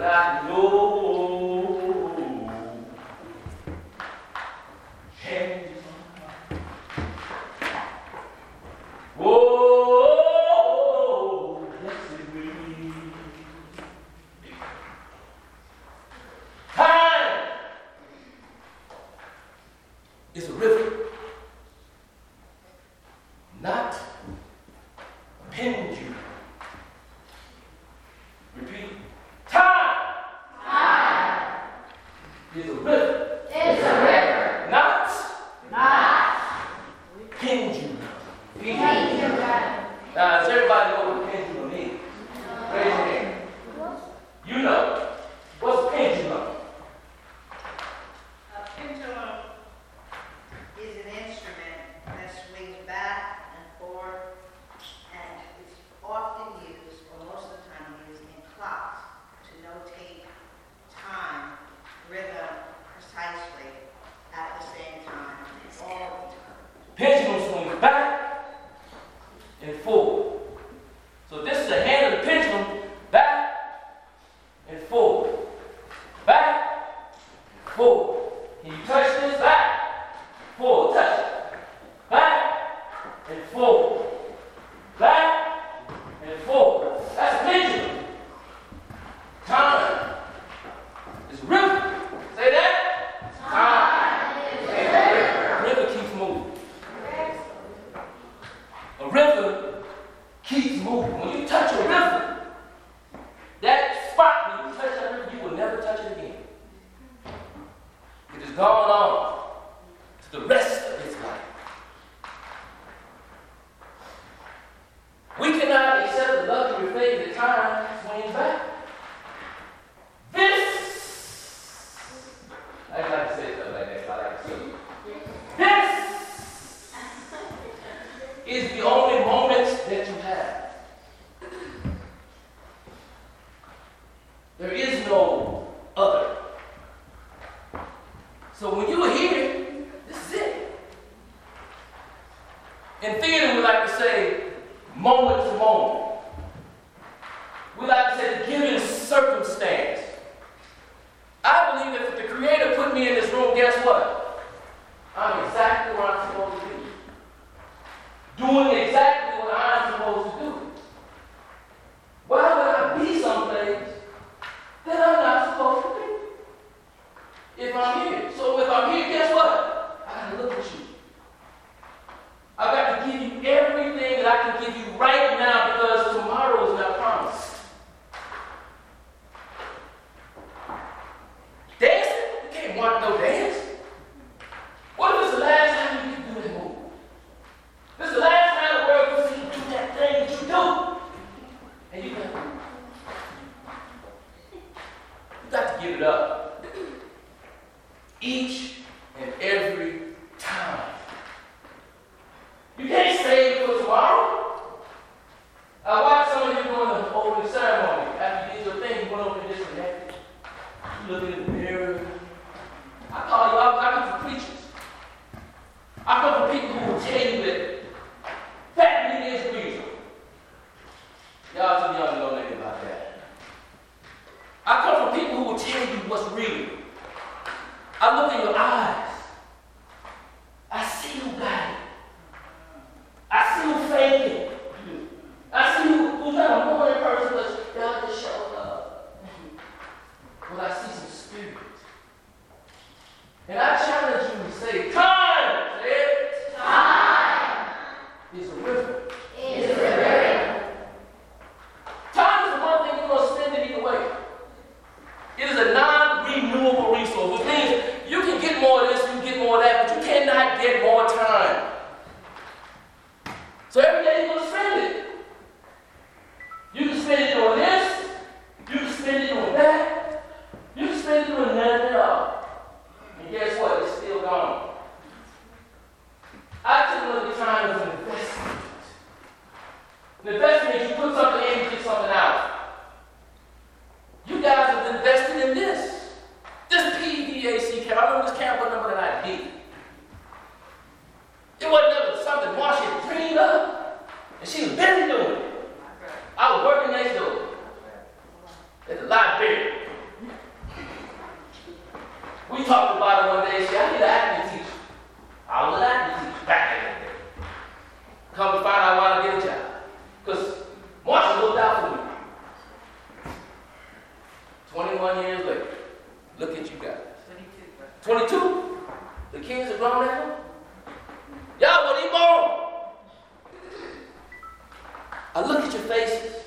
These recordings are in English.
para So when you were here, this is it. In theater, we like to say moment to moment. I look at your faces.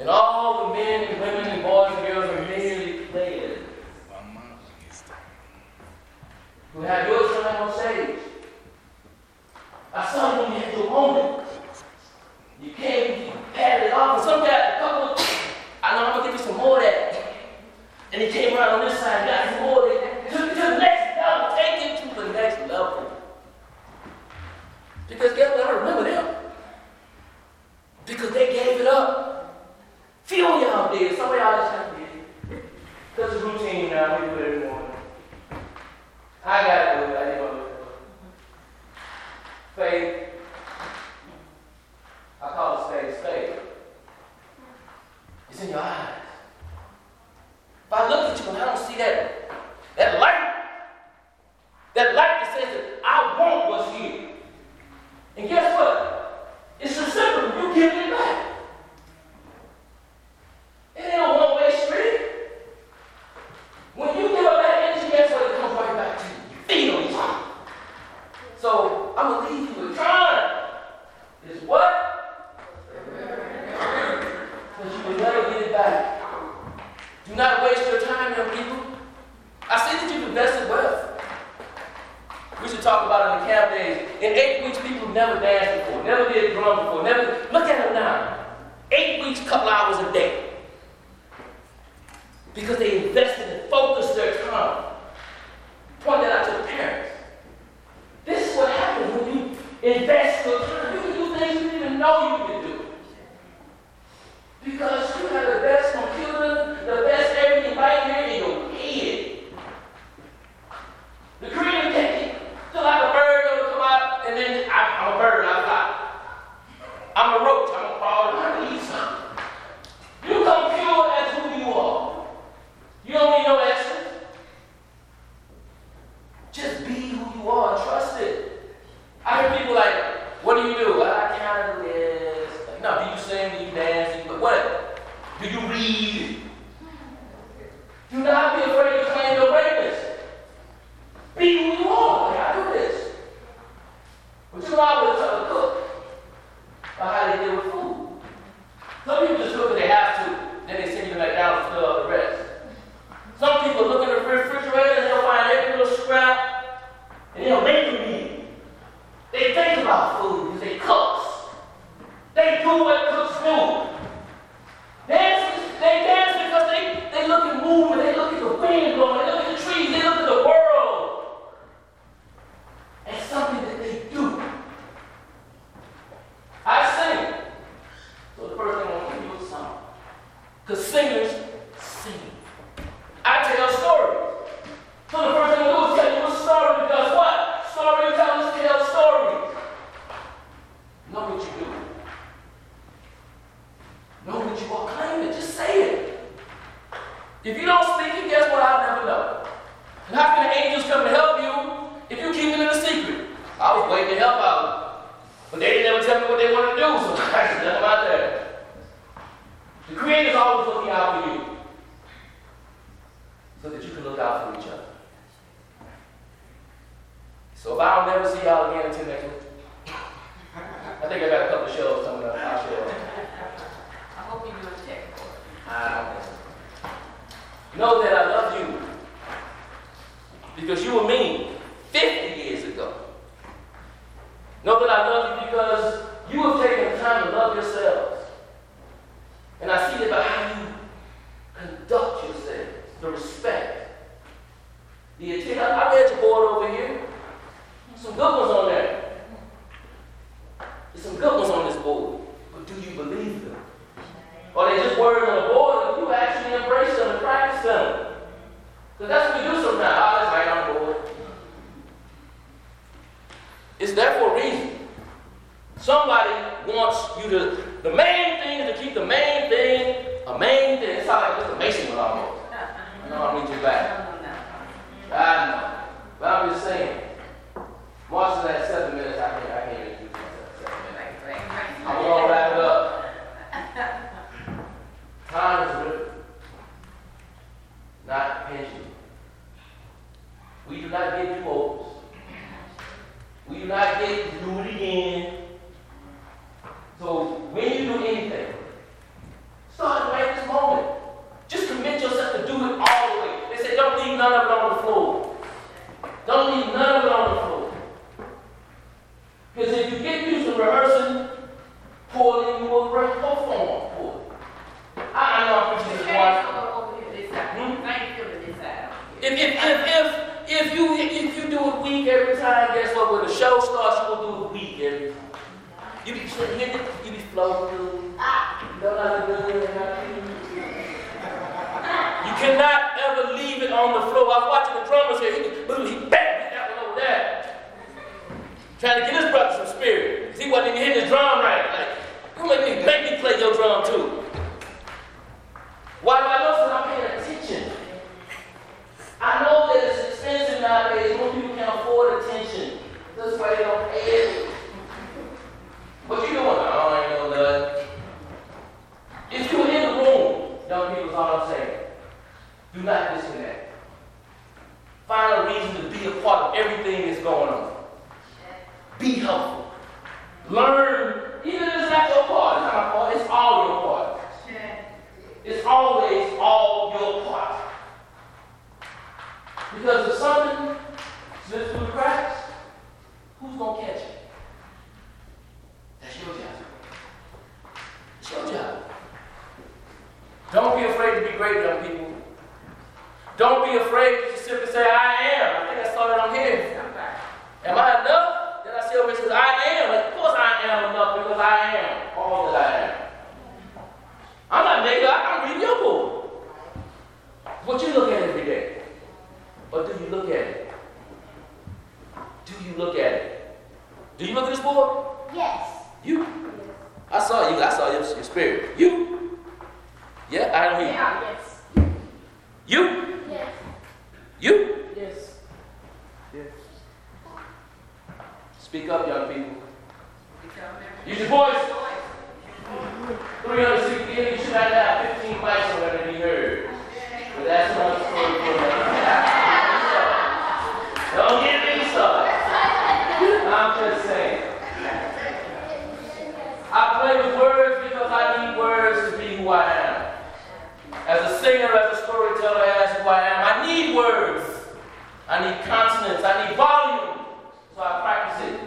And all the men and women and boys and girls are merely players who have your time on stage. I saw when you had the moment. You came, you patted it off, and guy, a couple, I know I'm gonna give you some more of that. And he came around on this side, got some more of that, took it to the next level, take it to the next level. Because guess what? I remember them. Because they gave it up still y'all did. Some of y'all just haven't did it. Because it's routine now. We do it every morning. I got to do it. I didn't to do it. Faith. I call it faith. Faith. It's in your eyes. If I look at you and I don't see that because they invested Because you were me 50 years ago. Know that I love you because you have taken the time to love yourselves. And I see that by how you conduct yourselves, the respect, the attention. I read your board over here. Some good ones on there. There's some good ones on this board. But do you believe them? Or they just words on the board Do you actually embrace them and practice them. Because that's what we do sometimes. It's there for a reason. Somebody wants you to, the main thing is to keep the main thing a main thing. It's not like this Mason with almost. I know I need you back. I know. But I'm just saying, time, guess what? When the show starts, you will do the week. And you be hitting it, you be floating through. Ah, you do it. You cannot ever leave it on the floor. I was watching the drummers here. He, he bang, that one over there. Trying to get his brother some spirit. he wasn't even hitting his drum right. Like, don't let me make me play your drum too. Why do I know? Because I'm paying attention. I know that it's expensive nowadays when people can afford attention. This way they don't pay it. What you doing? I don't even know that. If you're in the room, young people, is all I'm saying. Do not disconnect. Find a reason to be a part of everything that's going on. Be helpful. Learn. Even if it's not your part, it's not my part, it's all your part. It's always all your part. Because if something slips through the cracks, who's going to catch it? That's your job. It's your job. Don't be afraid to be great, young people. Don't be afraid to simply say, I am. I think I started on here. Am I enough? Then I say over says, I am. Of course I am enough because I am all that I am. I'm not making I'm reading your book. What you look at day. Or do you look at it? Do you look at it? Do you look at this board? Yes. You. I saw you. I saw your, your spirit. You. Yeah, I don't hear you. Yeah, yes. You. Yes. You. Yes. Yes. Speak up, young people. Use your voice. 360 you should not have 15 mics on to be heard. But that's another Don't get me started. I'm just saying. I play with words because I need words to be who I am. As a singer, as a storyteller, as who I am, I need words. I need consonants. I need volume. So I practice it.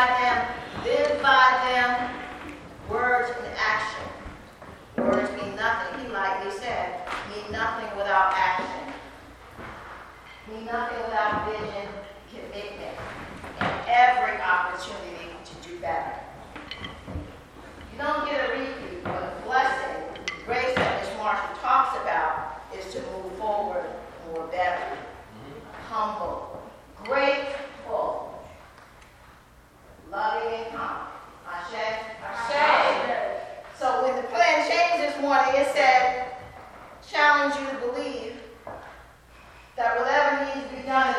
by them, live by them, words and action. Words mean nothing, he lightly said, mean nothing without action. Mean nothing without vision, commitment, and every opportunity to do better. You don't get a repeat, but the blessing, the grace that Ms. Marshall talks about is to move forward more better, humble, grateful. Challenge you to believe that whatever needs to be done